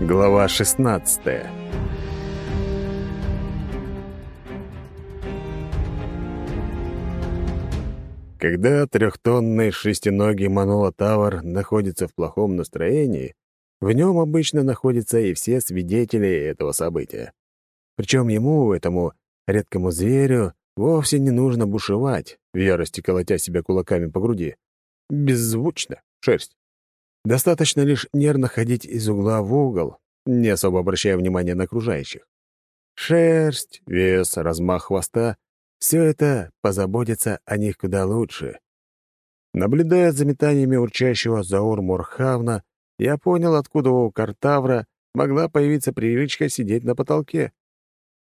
Глава 16 Когда трехтонный шестиногий Манола-Тавр находится в плохом настроении, в нем обычно находятся и все свидетели этого события. Причем ему, этому редкому зверю, вовсе не нужно бушевать, в ярости колотя себя кулаками по груди. Беззвучно, шерсть. Достаточно лишь нервно ходить из угла в угол, не особо обращая внимания на окружающих. Шерсть, вес, размах хвоста — все это позаботится о них куда лучше. Наблюдая за метаниями урчащего Заур Мурхавна, я понял, откуда у Картавра могла появиться привычка сидеть на потолке.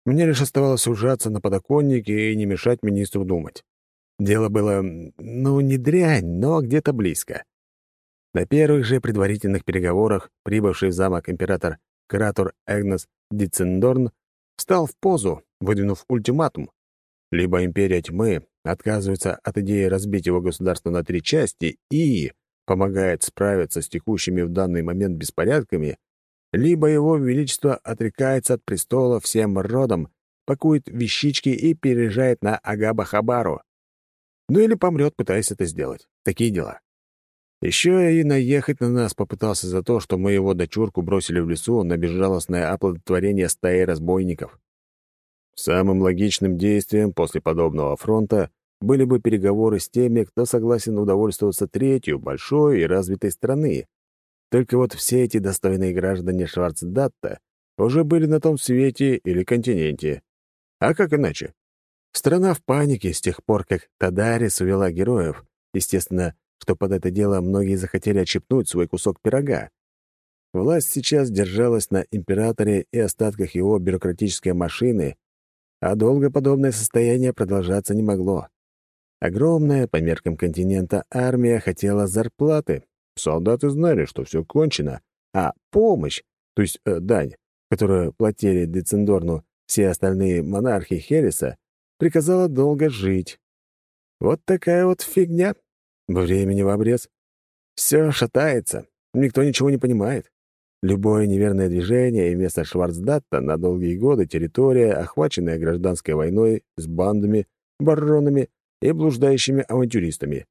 Мне лишь оставалось ужаться на подоконнике и не мешать министру думать. Дело было, ну, не дрянь, но где-то близко. На первых же предварительных переговорах прибывший в замок император Кратор Эгнес Дицендорн встал в позу, выдвинув ультиматум. Либо империя тьмы отказывается от идеи разбить его государство на три части и помогает справиться с текущими в данный момент беспорядками, либо его величество отрекается от престола всем родом, пакует вещички и переезжает на Агаба-Хабару. Ну или помрет, пытаясь это сделать. Такие дела. Еще и наехать на нас попытался за то, что мы его дочурку бросили в лесу на безжалостное оплодотворение стаи разбойников. Самым логичным действием после подобного фронта были бы переговоры с теми, кто согласен удовольствоваться третью, большой и развитой страны. Только вот все эти достойные граждане Шварцдатта уже были на том свете или континенте. А как иначе? Страна в панике с тех пор, как Тадарис увела героев, естественно, что под это дело многие захотели отщипнуть свой кусок пирога. Власть сейчас держалась на императоре и остатках его бюрократической машины, а долго подобное состояние продолжаться не могло. Огромная, по меркам континента, армия хотела зарплаты. Солдаты знали, что все кончено, а помощь, то есть э, дань, которую платили Децендорну все остальные монархи Хереса, приказала долго жить. Вот такая вот фигня. Времени в обрез. Все шатается, никто ничего не понимает. Любое неверное движение, и вместо Шварцдатта на долгие годы территория, охваченная гражданской войной с бандами, баронами и блуждающими авантюристами.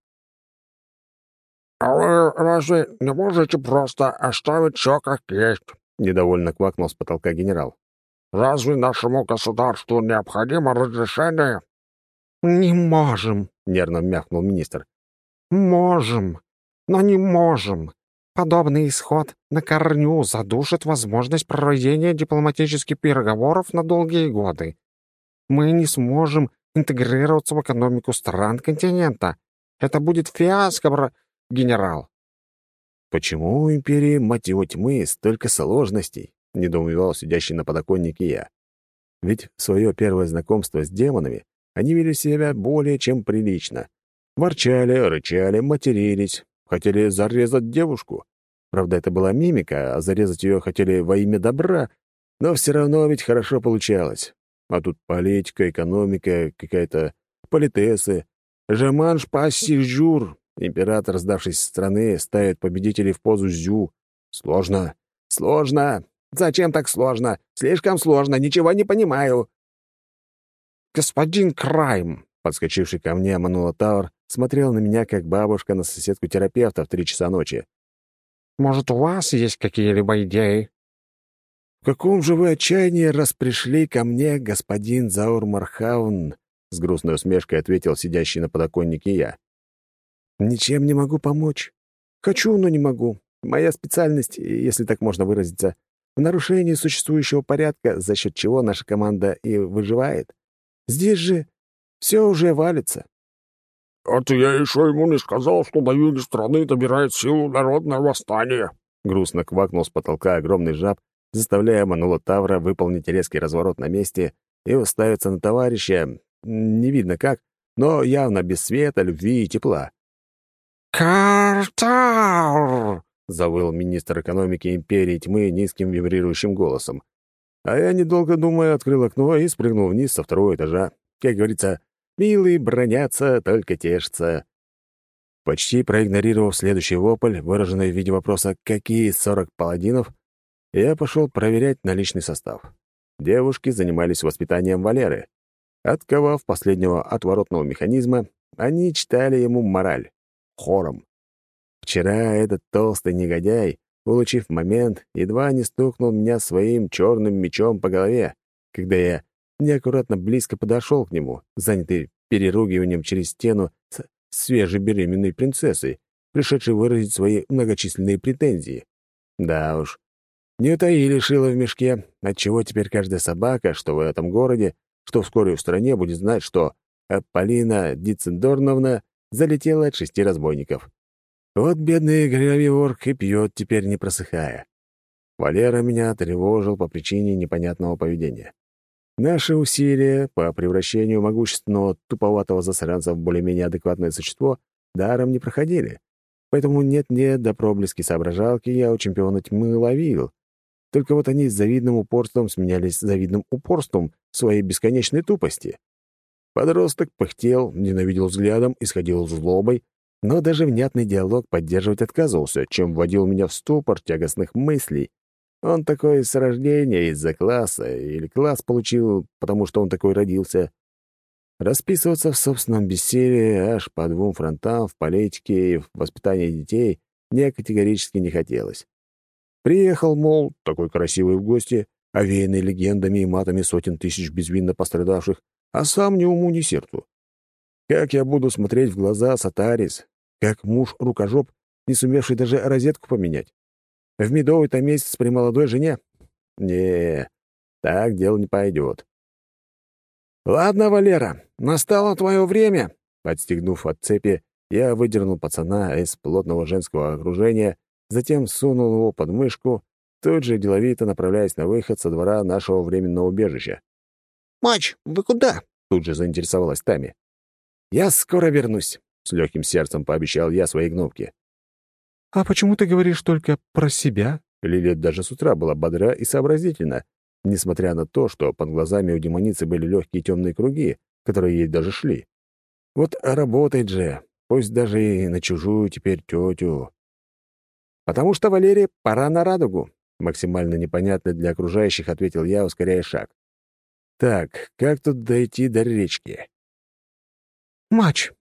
«А вы разве не можете просто оставить все как есть?» — недовольно квакнул с потолка генерал. «Разве нашему государству необходимо разрешение?» «Не можем», — нервно мявкнул министр. Можем, но не можем. Подобный исход на корню задушит возможность проведения дипломатических переговоров на долгие годы. Мы не сможем интегрироваться в экономику стран континента. Это будет фиаско, бра... генерал. «Почему у империи, мать его, тьмы столько сложностей?» — недоумевал сидящий на подоконнике я. Ведь свое первое знакомство с демонами они вели себя более чем прилично. Ворчали, рычали, матерились, хотели зарезать девушку. Правда, это была мимика, а зарезать ее хотели во имя добра, но все равно ведь хорошо получалось. А тут политика, экономика, какая-то политесы. Жеманш пасси жур. Император, сдавшись страны, ставит победителей в позу зю. Сложно. Сложно. Зачем так сложно? Слишком сложно, ничего не понимаю. Господин Крайм, подскочивший ко мне, Манула Тауэр, смотрел на меня, как бабушка на соседку-терапевта в три часа ночи. «Может, у вас есть какие-либо идеи?» «В каком же вы отчаянии раз пришли ко мне, господин Заур Мархаун?» — с грустной усмешкой ответил сидящий на подоконнике я. «Ничем не могу помочь. Хочу, но не могу. Моя специальность, если так можно выразиться, в нарушении существующего порядка, за счет чего наша команда и выживает. Здесь же все уже валится. «Это я еще ему не сказал, что на юге страны добирает силу народное восстание», — грустно квакнул с потолка огромный жаб, заставляя Манула Тавра выполнить резкий разворот на месте и уставиться на товарища, не видно как, но явно без света, любви и тепла. «Картаур!» — завыл министр экономики Империи Тьмы низким вибрирующим голосом. А я, недолго думая, открыл окно и спрыгнул вниз со второго этажа. Как говорится, Милые бронятся, только тешатся. Почти проигнорировав следующий вопль, выраженный в виде вопроса «Какие сорок паладинов?», я пошел проверять наличный состав. Девушки занимались воспитанием Валеры. Отковав последнего отворотного механизма, они читали ему мораль. Хором. Вчера этот толстый негодяй, улучив момент, едва не стукнул меня своим черным мечом по голове, когда я неаккуратно близко подошел к нему, занятый переругиванием через стену с свежебеременной принцессой, пришедшей выразить свои многочисленные претензии. Да уж, не утаили шило в мешке, отчего теперь каждая собака, что в этом городе, что вскоре в стране, будет знать, что Полина Дицендорновна залетела от шести разбойников. Вот бедный гравиворк и пьет теперь не просыхая. Валера меня тревожил по причине непонятного поведения. Наши усилия по превращению могущественного туповатого засранца в более-менее адекватное существо даром не проходили. Поэтому нет-нет, до проблески соображалки я у чемпиона тьмы ловил. Только вот они с завидным упорством сменялись завидным упорством своей бесконечной тупости. Подросток пыхтел, ненавидел взглядом, исходил злобой, но даже внятный диалог поддерживать отказывался, чем вводил меня в ступор тягостных мыслей. Он такой с рождения из-за класса, или класс получил, потому что он такой родился. Расписываться в собственном бессилии аж по двум фронтам в политике и в воспитании детей мне категорически не хотелось. Приехал, мол, такой красивый в гости, овеянный легендами и матами сотен тысяч безвинно пострадавших, а сам ни уму, ни сердцу. Как я буду смотреть в глаза Сатарис, как муж-рукожоп, не сумевший даже розетку поменять? В медовый-то месяц при молодой жене? не так дело не пойдет. «Ладно, Валера, настало твое время!» Подстегнув от цепи, я выдернул пацана из плотного женского окружения, затем сунул его под мышку, тут же деловито направляясь на выход со двора нашего временного убежища. «Мач, вы куда?» — тут же заинтересовалась Тами. «Я скоро вернусь», — с легким сердцем пообещал я своей гномке. «А почему ты говоришь только про себя?» Лилит даже с утра была бодра и сообразительна, несмотря на то, что под глазами у демоницы были легкие темные круги, которые ей даже шли. Вот работает же, пусть даже и на чужую теперь тетю. «Потому что, Валерия, пора на радугу», — максимально непонятно для окружающих ответил я, ускоряя шаг. Так, как тут дойти до речки? «Мач!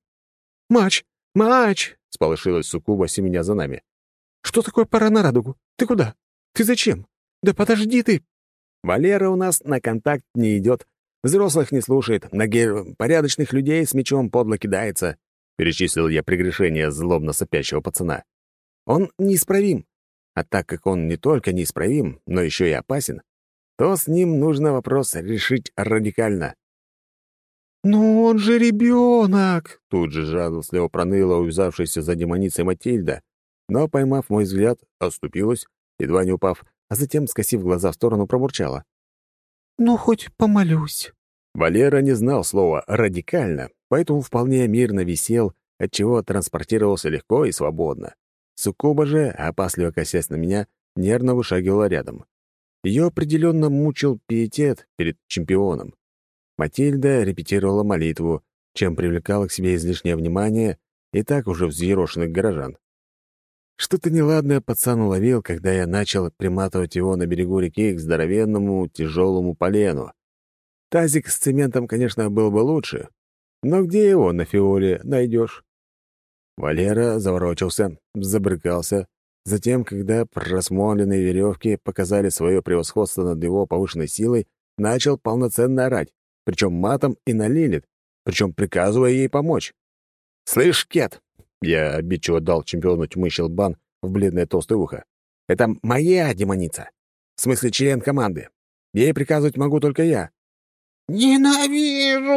Мач! Мач!» — сполошилась Сукуба, семеня за нами. «Что такое пора на радугу? Ты куда? Ты зачем? Да подожди ты!» Валера у нас на контакт не идет, взрослых не слушает, на гер... порядочных людей с мечом подло кидается, — перечислил я прегрешение злобно сопящего пацана. Он неисправим. А так как он не только неисправим, но еще и опасен, то с ним нужно вопрос решить радикально. «Но он же ребенок!» Тут же жалостливо проныла увязавшаяся за демоницей Матильда, но, поймав мой взгляд, оступилась, едва не упав, а затем, скосив глаза в сторону, пробурчала. «Ну, хоть помолюсь». Валера не знал слова «радикально», поэтому вполне мирно висел, отчего транспортировался легко и свободно. Суккуба же, опасливо косясь на меня, нервно вышагивала рядом. Ее определенно мучил пиетет перед чемпионом. Матильда репетировала молитву, чем привлекала к себе излишнее внимание и так уже взъерошенных горожан. Что-то неладное пацан уловил, когда я начал приматывать его на берегу реки к здоровенному тяжелому полену. Тазик с цементом, конечно, был бы лучше, но где его на фиоле найдешь? Валера заворочился, забрыкался, Затем, когда просмоленные веревки показали свое превосходство над его повышенной силой, начал полноценно орать, причем матом и на Лилит, причем приказывая ей помочь. «Слышь, Кет!» — я обидчиво дал чемпиону тьмы щелбан в бледное толстое ухо. «Это моя демоница. В смысле, член команды. Ей приказывать могу только я». «Ненавижу!»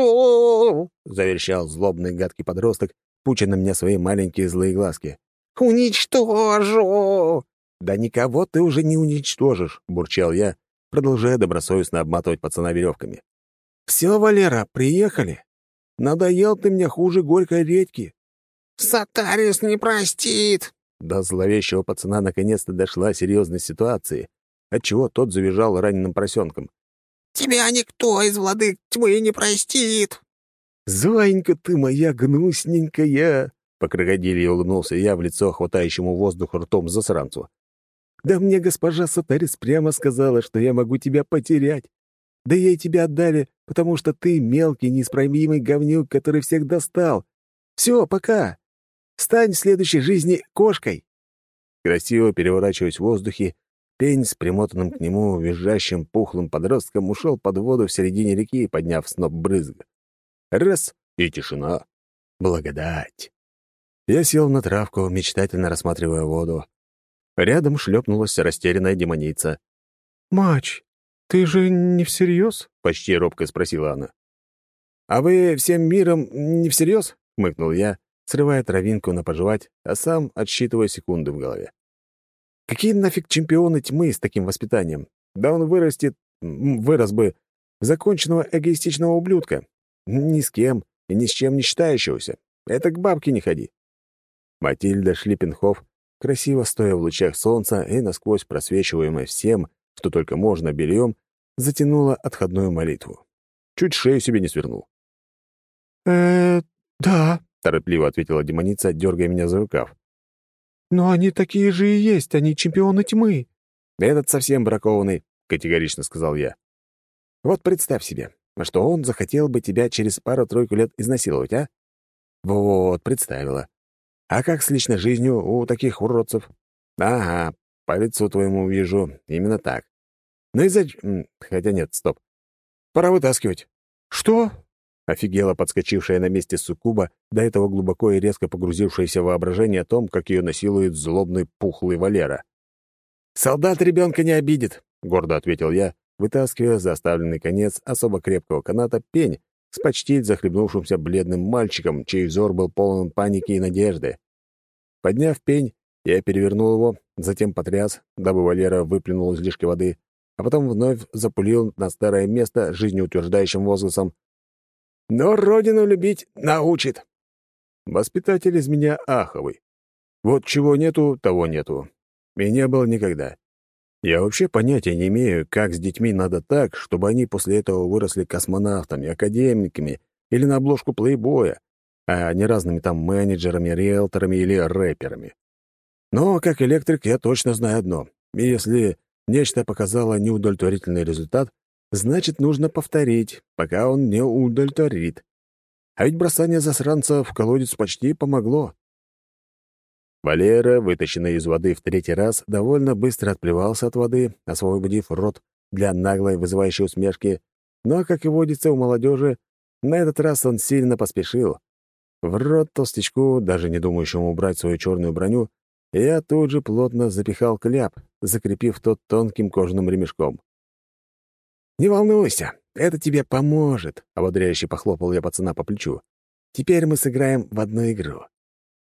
— заверещал злобный гадкий подросток, пуча на меня свои маленькие злые глазки. «Уничтожу!» «Да никого ты уже не уничтожишь», — бурчал я, продолжая добросовестно обматывать пацана веревками. «Все, Валера, приехали. Надоел ты мне хуже горькой редьки». «Сатарис не простит!» До зловещего пацана наконец-то дошла серьезность ситуации, отчего тот завизжал раненым поросенком. «Тебя никто из владык тьмы не простит!» «Зоенька ты моя гнусненькая!» По крокодилье улыбнулся я в лицо хватающему воздух ртом засранцу. Да мне госпожа Сатарис прямо сказала, что я могу тебя потерять. Да ей тебя отдали, потому что ты мелкий, неисправимый говнюк, который всех достал. Все, пока. Стань в следующей жизни кошкой. Красиво переворачиваясь в воздухе, пень с примотанным к нему визжащим пухлым подростком ушел под воду в середине реки, подняв сноп брызг. Раз — и тишина. Благодать. Я сел на травку, мечтательно рассматривая воду. Рядом шлепнулась растерянная демоница. «Мач, ты же не всерьез?» — почти робко спросила она. «А вы всем миром не всерьез?» — хмыкнул я, срывая травинку на пожевать, а сам отсчитывая секунды в голове. «Какие нафиг чемпионы тьмы с таким воспитанием? Да он вырастет, вырос бы, законченного эгоистичного ублюдка. Ни с кем и ни с чем не считающегося. Это к бабке не ходи». Матильда Шлиппенхоф красиво стоя в лучах солнца и насквозь просвечиваемой всем, что только можно бельем, затянула отходную молитву. Чуть шею себе не свернул. э да», — торопливо ответила демоница, дергая меня за рукав. «Но они такие же и есть, они чемпионы тьмы». «Этот совсем бракованный», — категорично сказал я. «Вот представь себе, что он захотел бы тебя через пару-тройку лет изнасиловать, а? Вот, представила. А как с личной жизнью у таких уродцев? Ага, по лицу твоему вижу, именно так. Ну и зачем... Хотя нет, стоп. Пора вытаскивать. Что? Офигела подскочившая на месте суккуба, до этого глубоко и резко погрузившаяся воображение о том, как ее насилует злобный пухлый Валера. «Солдат ребенка не обидит», — гордо ответил я, вытаскивая за оставленный конец особо крепкого каната пень, с почти захлебнувшимся бледным мальчиком, чей взор был полон паники и надежды. Подняв пень, я перевернул его, затем потряс, дабы Валера выплюнул излишки воды, а потом вновь запулил на старое место жизнеутверждающим возгласом «Но родину любить научит!» Воспитатель из меня аховый. Вот чего нету, того нету. И не было никогда. Я вообще понятия не имею, как с детьми надо так, чтобы они после этого выросли космонавтами, академиками или на обложку плейбоя, а не разными там менеджерами, риэлторами или рэперами. Но как электрик я точно знаю одно. Если нечто показало неудовлетворительный результат, значит, нужно повторить, пока он не удовлетворит. А ведь бросание засранца в колодец почти помогло. Валера, вытащенный из воды в третий раз, довольно быстро отплевался от воды, освободив рот для наглой вызывающей усмешки, но, как и водится у молодежи, на этот раз он сильно поспешил. В рот толстячку, даже не думающему убрать свою черную броню, я тут же плотно запихал кляп, закрепив тот тонким кожаным ремешком. «Не волнуйся, это тебе поможет», — ободряюще похлопал я пацана по плечу. «Теперь мы сыграем в одну игру.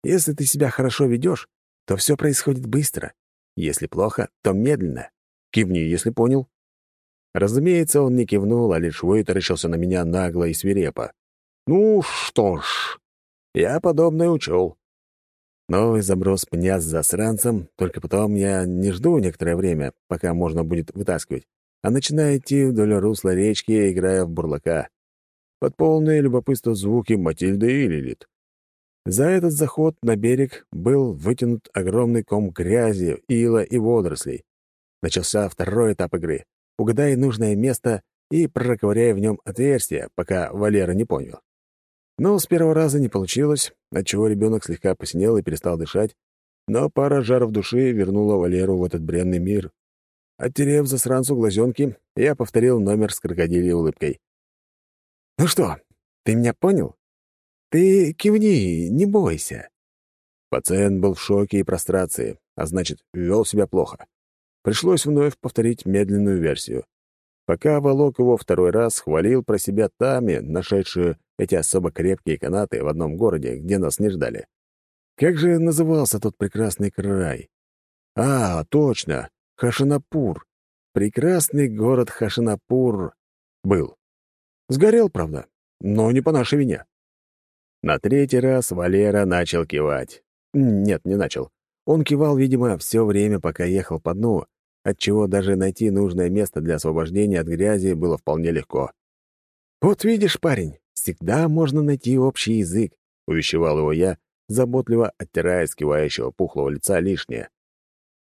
Если ты себя хорошо ведешь, то все происходит быстро. Если плохо, то медленно. Кивни, если понял». Разумеется, он не кивнул, а лишь вытаращился на меня нагло и свирепо. «Ну что ж, я подобное учел. Новый заброс пня с засранцем, только потом я не жду некоторое время, пока можно будет вытаскивать, а начинаю идти вдоль русла речки, играя в бурлака. Под полное любопытство звуки Матильды и Лилит. За этот заход на берег был вытянут огромный ком грязи, ила и водорослей. Начался второй этап игры. Угадай нужное место и проковыряй в нем отверстие, пока Валера не понял. Но с первого раза не получилось, отчего ребенок слегка посинел и перестал дышать, но пара жаров души вернула Валеру в этот бренный мир. Оттерев засранцу глазенки, я повторил номер с крокодилей улыбкой. «Ну что, ты меня понял?» «Ты кивни, не бойся». Пациент был в шоке и прострации, а значит, вел себя плохо. Пришлось вновь повторить медленную версию. Пока волок его второй раз, хвалил про себя Тами, нашедшую эти особо крепкие канаты в одном городе, где нас не ждали. Как же назывался тот прекрасный край? А, точно, Хашинапур. Прекрасный город Хашинапур был. Сгорел, правда, но не по нашей вине. На третий раз Валера начал кивать. Нет, не начал. Он кивал, видимо, все время, пока ехал по дну, отчего даже найти нужное место для освобождения от грязи было вполне легко. «Вот видишь, парень, всегда можно найти общий язык», — увещевал его я, заботливо оттирая с кивающего пухлого лица лишнее.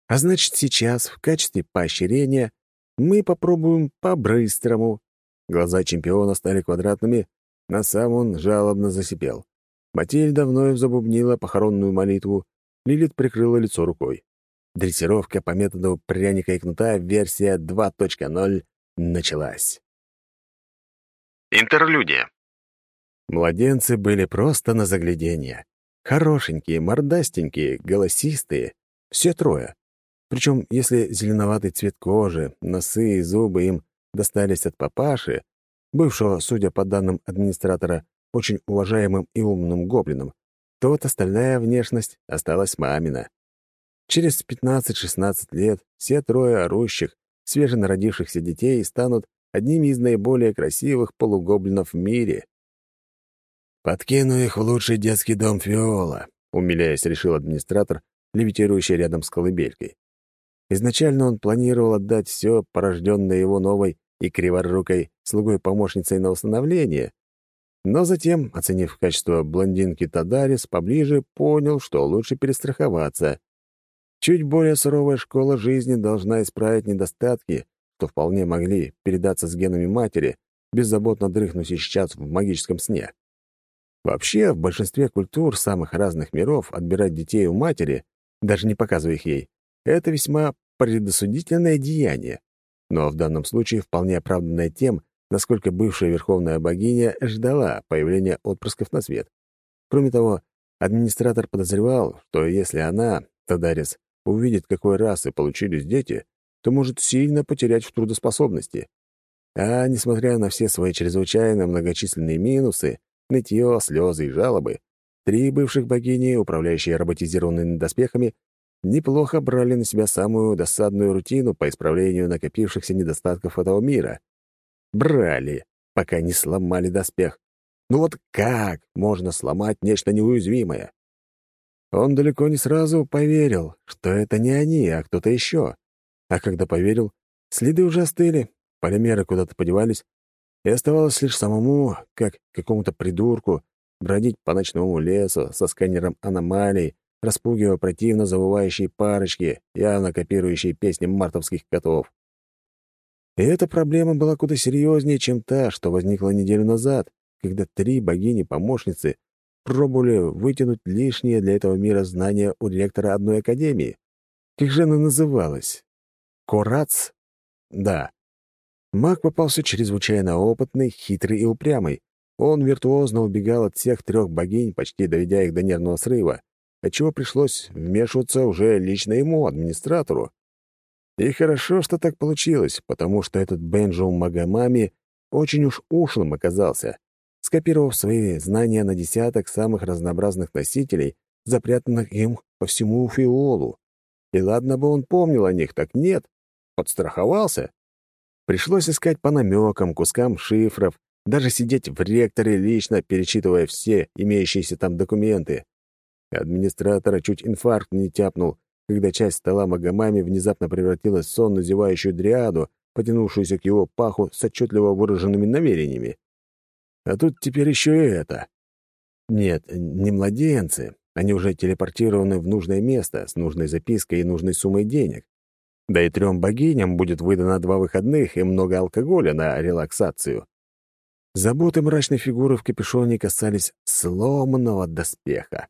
А значит, сейчас в качестве поощрения мы попробуем по-быстрому. Глаза чемпиона стали квадратными, на сам он жалобно засипел. Матильда вновь забубнила похоронную молитву, Лилит прикрыла лицо рукой. Дрессировка по методу пряника и кнута версия 2.0 началась. Интерлюдия. Младенцы были просто на загляденье. Хорошенькие, мордастенькие, голосистые. Все трое. Причем, если зеленоватый цвет кожи, носы и зубы им достались от папаши, бывшего, судя по данным администратора, очень уважаемым и умным гоблином, то вот остальная внешность осталась мамина. Через 15-16 лет все трое орущих, свеженародившихся детей станут одними из наиболее красивых полугоблинов в мире. «Подкину их в лучший детский дом Фиола», — умиляясь, решил администратор, левитирующий рядом с колыбелькой. Изначально он планировал отдать все, порожденное его новой и криворукой слугой-помощницей на установление, но затем, оценив качество блондинки Тадарис поближе, понял, что лучше перестраховаться. Чуть более суровая школа жизни должна исправить недостатки, что вполне могли передаться с генами матери, беззаботно дрыхнуть сейчас в магическом сне. Вообще, в большинстве культур самых разных миров отбирать детей у матери, даже не показывая их ей, это весьма предосудительное деяние, но в данном случае вполне оправданное тем, насколько бывшая верховная богиня ждала появления отпрысков на свет. Кроме того, администратор подозревал, что если она, Тадарис, увидит, какой расы получились дети, то может сильно потерять в трудоспособности. А, несмотря на все свои чрезвычайно многочисленные минусы, нытье, слезы и жалобы, три бывших богини, управляющие роботизированными доспехами, неплохо брали на себя самую досадную рутину по исправлению накопившихся недостатков этого мира. Брали, пока не сломали доспех. Ну вот как можно сломать нечто неуязвимое? Он далеко не сразу поверил, что это не они, а кто-то еще. А когда поверил, следы уже остыли, полимеры куда-то подевались, и оставалось лишь самому, как какому-то придурку, бродить по ночному лесу со сканером аномалий, распугивая противно завывающие парочки, явно копирующие песни мартовских котов. И эта проблема была куда серьезнее, чем та, что возникла неделю назад, когда три богини-помощницы пробовали вытянуть лишнее для этого мира знания у ректора одной академии. Как же она называлась? Корац? Да, Маг попался чрезвычайно опытный, хитрый и упрямый. Он виртуозно убегал от всех трех богинь, почти доведя их до нервного срыва, отчего пришлось вмешиваться уже лично ему, администратору. И хорошо, что так получилось, потому что этот Бенджоу Магамами очень уж ушлым оказался, скопировав свои знания на десяток самых разнообразных носителей, запрятанных им по всему фиолу. И ладно бы он помнил о них, так нет, подстраховался. Пришлось искать по намекам, кускам шифров, даже сидеть в ректоре лично, перечитывая все имеющиеся там документы. Администратора чуть инфаркт не тяпнул, когда часть стола Магомами внезапно превратилась в сонно зевающую дриаду, потянувшуюся к его паху с отчетливо выраженными намерениями. А тут теперь еще и это. Нет, не младенцы. Они уже телепортированы в нужное место с нужной запиской и нужной суммой денег. Да и трем богиням будет выдано два выходных и много алкоголя на релаксацию. Заботы мрачной фигуры в капюшоне касались сломанного доспеха.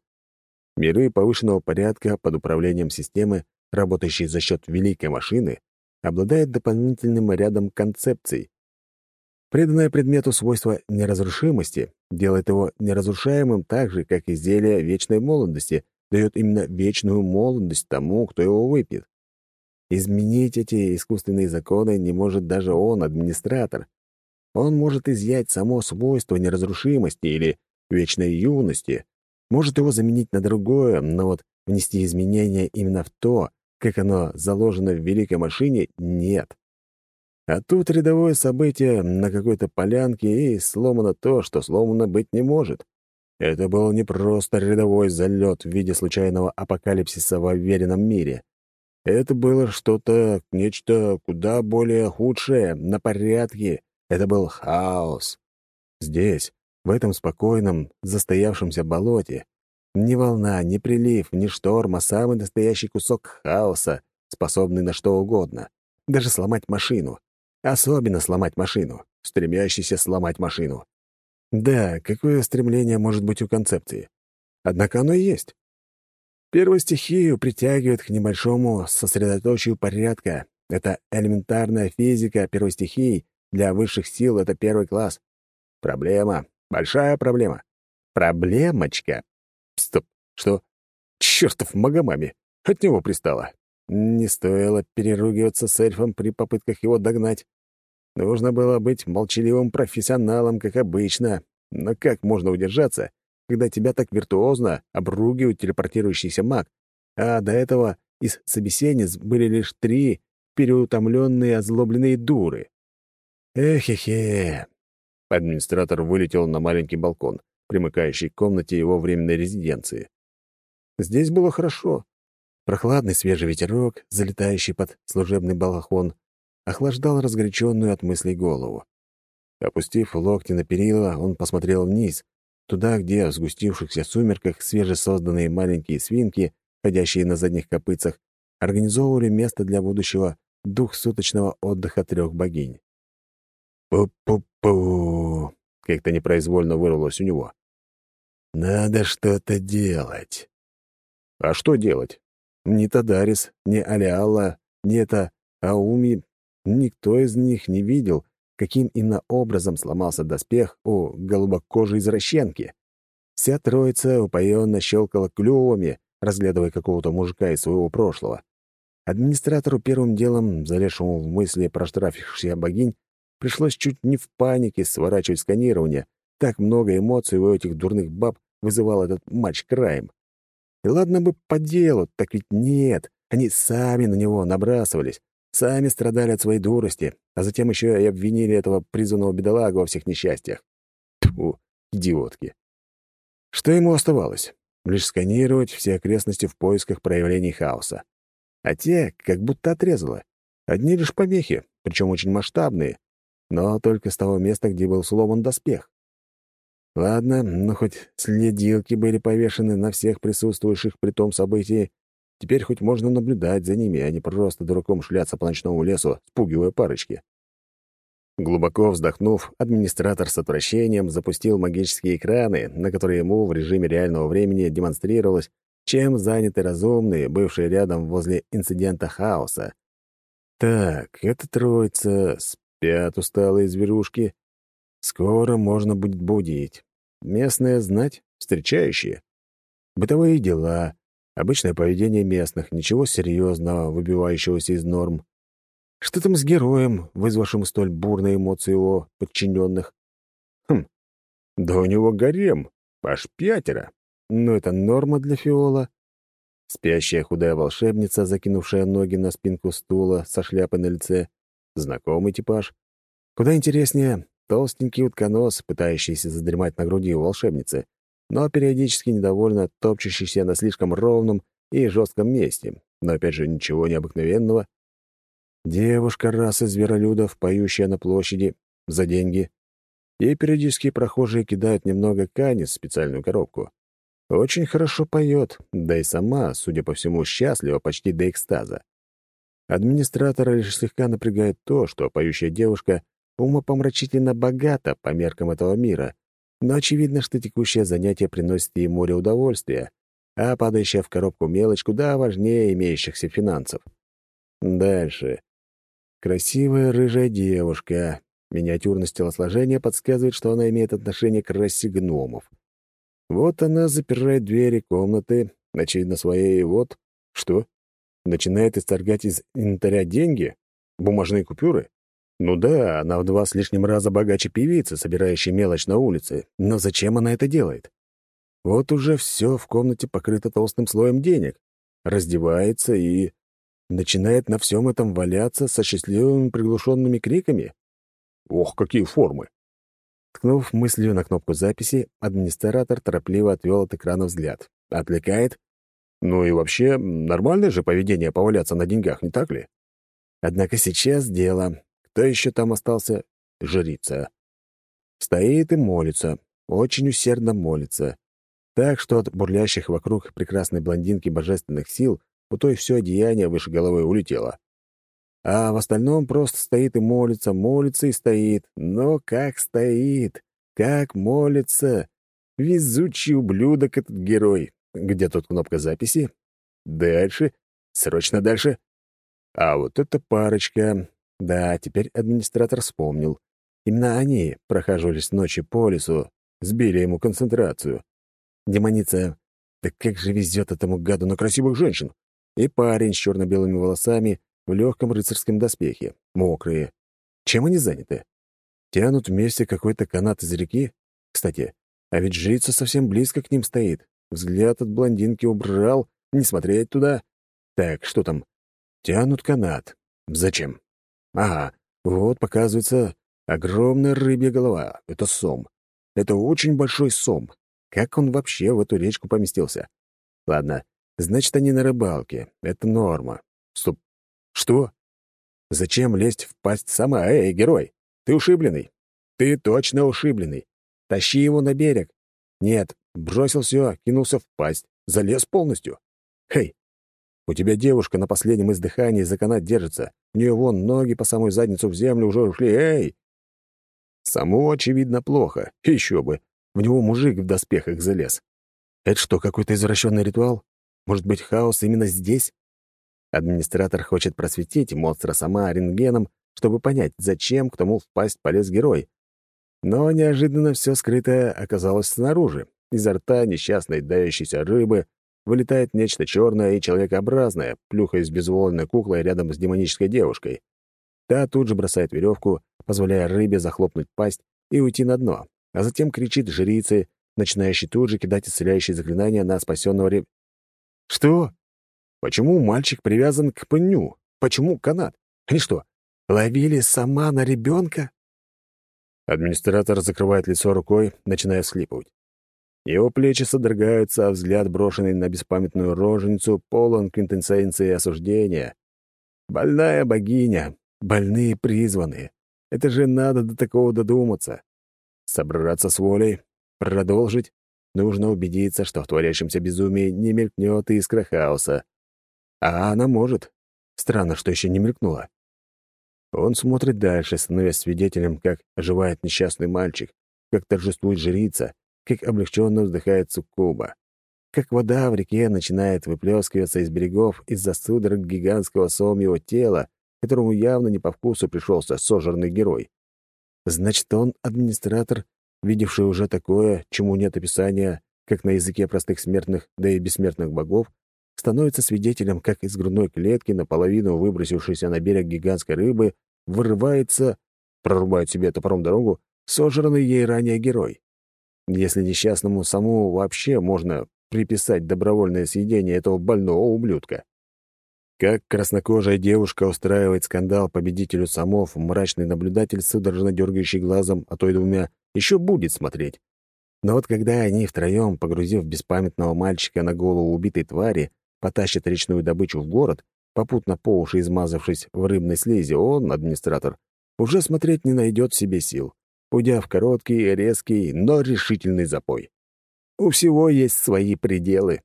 Миры повышенного порядка под управлением системы, работающей за счет великой машины, обладают дополнительным рядом концепций. Преданное предмету свойство неразрушимости делает его неразрушаемым так же, как изделие вечной молодости дает именно вечную молодость тому, кто его выпьет. Изменить эти искусственные законы не может даже он, администратор. Он может изъять само свойство неразрушимости или вечной юности, может его заменить на другое, но вот внести изменения именно в то, как оно заложено в великой машине, нет. А тут рядовое событие на какой-то полянке и сломано то, что сломано быть не может. Это был не просто рядовой залет в виде случайного апокалипсиса в уверенном мире. Это было что-то, нечто куда более худшее, на порядке. Это был хаос. Здесь, в этом спокойном, застоявшемся болоте, ни волна, ни прилив, ни шторм, а самый настоящий кусок хаоса, способный на что угодно, даже сломать машину. Особенно сломать машину, стремящийся сломать машину. Да, какое стремление может быть у концепции? Однако оно и есть. Первую стихию притягивает к небольшому сосредоточию порядка. Это элементарная физика первой стихии. Для высших сил это первый класс. Проблема. Большая проблема. Проблемочка. Стоп. Что? Чёртов Магомами. От него пристало. Не стоило переругиваться с эльфом при попытках его догнать. Нужно было быть молчаливым профессионалом, как обычно. Но как можно удержаться, когда тебя так виртуозно обругивает телепортирующийся маг, а до этого из собеседниц были лишь три переутомленные озлобленные дуры? Эхе-хе. Администратор вылетел на маленький балкон, примыкающий к комнате его временной резиденции. Здесь было хорошо. Прохладный свежий ветерок, залетающий под служебный балахон, охлаждал разгоряченную от мыслей голову. Опустив локти на перила, он посмотрел вниз, туда, где в сгустившихся сумерках свежесозданные маленькие свинки, ходящие на задних копытцах, организовывали место для будущего двухсуточного отдыха трех богинь. «Пу-пу-пу!» — как-то непроизвольно вырвалось у него. «Надо что-то делать». «А что делать? Ни Тадарис, ни Алиалла, ни это Ауми, никто из них не видел, каким именно образом сломался доспех у голубокожей извращенки. Вся троица упоенно щелкала клювами, разглядывая какого-то мужика из своего прошлого. Администратору первым делом, залезшему в мысли про штрафившихся богинь, пришлось чуть не в панике сворачивать сканирование. Так много эмоций у этих дурных баб вызывал этот матч краем. И ладно бы по делу, так ведь нет, они сами на него набрасывались, Сами страдали от своей дурости, а затем еще и обвинили этого призванного бедолагу во всех несчастьях. Тьфу, идиотки. Что ему оставалось? Лишь сканировать все окрестности в поисках проявлений хаоса. А те как будто отрезало. Одни лишь помехи, причем очень масштабные, но только с того места, где был сломан доспех. Ладно, ну хоть следилки были повешены на всех присутствующих при том событии, Теперь хоть можно наблюдать за ними, а не просто дураком шляться по ночному лесу, спугивая парочки. Глубоко вздохнув, администратор с отвращением запустил магические экраны, на которые ему в режиме реального времени демонстрировалось, чем заняты разумные, бывшие рядом возле инцидента хаоса. Так, это троица, спят усталые зверушки. Скоро можно будет будить. Местная знать, встречающие. Бытовые дела, Обычное поведение местных, ничего серьезного, выбивающегося из норм. Что там с героем, вызвавшим столь бурные эмоции его подчиненных? Хм, да у него гарем, аж пятеро. Но это норма для Фиола. Спящая худая волшебница, закинувшая ноги на спинку стула со шляпой на лице. Знакомый типаж. Куда интереснее, толстенький утконос, пытающийся задремать на груди у волшебницы но периодически недовольно топчущийся на слишком ровном и жестком месте, но опять же ничего необыкновенного. Девушка расы зверолюдов, поющая на площади за деньги. Ей периодически прохожие кидают немного кани в специальную коробку. Очень хорошо поет, да и сама, судя по всему, счастлива почти до экстаза. Администратора лишь слегка напрягает то, что поющая девушка умопомрачительно богата по меркам этого мира, но очевидно, что текущее занятие приносит ей море удовольствия, а падающая в коробку мелочь куда важнее имеющихся финансов. Дальше. Красивая рыжая девушка. Миниатюрность телосложения подсказывает, что она имеет отношение к расе гномов. Вот она запирает двери комнаты, очевидно, своей, вот... Что? Начинает исторгать из инвентаря деньги? Бумажные купюры? Ну да, она в два с лишним раза богаче певицы, собирающей мелочь на улице. Но зачем она это делает? Вот уже все в комнате покрыто толстым слоем денег. Раздевается и начинает на всем этом валяться со счастливыми приглушенными криками. Ох, какие формы! Ткнув мыслью на кнопку записи, администратор торопливо отвел от экрана взгляд. Отвлекает? Ну и вообще, нормальное же поведение поваляться на деньгах, не так ли? Однако сейчас дело кто еще там остался? Жрица. Стоит и молится, очень усердно молится. Так что от бурлящих вокруг прекрасной блондинки божественных сил у той все одеяние выше головы улетело. А в остальном просто стоит и молится, молится и стоит. Но как стоит, как молится. Везучий ублюдок этот герой. Где тут кнопка записи? Дальше. Срочно дальше. А вот эта парочка. Да, теперь администратор вспомнил. Именно они прохаживались ночью по лесу, сбили ему концентрацию. Демоница, да как же везет этому гаду на красивых женщин. И парень с черно-белыми волосами в легком рыцарском доспехе, мокрые. Чем они заняты? Тянут вместе какой-то канат из реки? Кстати, а ведь жрица совсем близко к ним стоит. Взгляд от блондинки убрал, не смотреть туда. Так, что там? Тянут канат. Зачем? Ага, вот показывается огромная рыбья голова. Это сом. Это очень большой сом. Как он вообще в эту речку поместился? Ладно, значит, они на рыбалке. Это норма. Стоп. Что? Зачем лезть в пасть сама? Эй, герой, ты ушибленный. Ты точно ушибленный. Тащи его на берег. Нет, бросил все, кинулся в пасть, залез полностью. Хей, у тебя девушка на последнем издыхании за канат держится. У нее вон ноги по самой задницу в землю уже ушли. Эй! Саму, очевидно, плохо. Еще бы. В него мужик в доспехах залез. Это что, какой-то извращенный ритуал? Может быть, хаос именно здесь? Администратор хочет просветить монстра сама рентгеном, чтобы понять, зачем к тому впасть полез герой. Но неожиданно все скрытое оказалось снаружи. Изо рта несчастной дающейся рыбы вылетает нечто черное и человекообразное, плюхаясь безвольной куклой рядом с демонической девушкой. Та тут же бросает веревку, позволяя рыбе захлопнуть пасть и уйти на дно, а затем кричит жрице, начинающей тут же кидать исцеляющие заклинания на спасенного реб... Что? Почему мальчик привязан к пню? Почему канат? Они что, ловили сама на ребенка? Администратор закрывает лицо рукой, начиная всхлипывать. Его плечи содрогаются, а взгляд, брошенный на беспамятную роженицу, полон квинтэссенции осуждения. Больная богиня, больные призванные. Это же надо до такого додуматься. Собраться с волей, продолжить. Нужно убедиться, что в творящемся безумии не мелькнет искра хаоса. А она может. Странно, что еще не мелькнула. Он смотрит дальше, становясь свидетелем, как оживает несчастный мальчик, как торжествует жрица, как облегченно вздыхает суккуба, как вода в реке начинает выплескиваться из берегов из-за судорог гигантского сомьего тела, которому явно не по вкусу пришелся сожранный герой. Значит, он администратор, видевший уже такое, чему нет описания, как на языке простых смертных, да и бессмертных богов, становится свидетелем, как из грудной клетки, наполовину выбросившейся на берег гигантской рыбы, вырывается, прорубает себе топором дорогу, сожранный ей ранее герой. Если несчастному саму вообще можно приписать добровольное съедение этого больного ублюдка. Как краснокожая девушка устраивает скандал победителю самов, мрачный наблюдатель, судорожно дергающий глазом, а то и двумя, еще будет смотреть. Но вот когда они втроем, погрузив беспамятного мальчика на голову убитой твари, потащат речную добычу в город, попутно по уши измазавшись в рыбной слизи, он, администратор, уже смотреть не найдет себе сил уйдя короткий, резкий, но решительный запой. У всего есть свои пределы.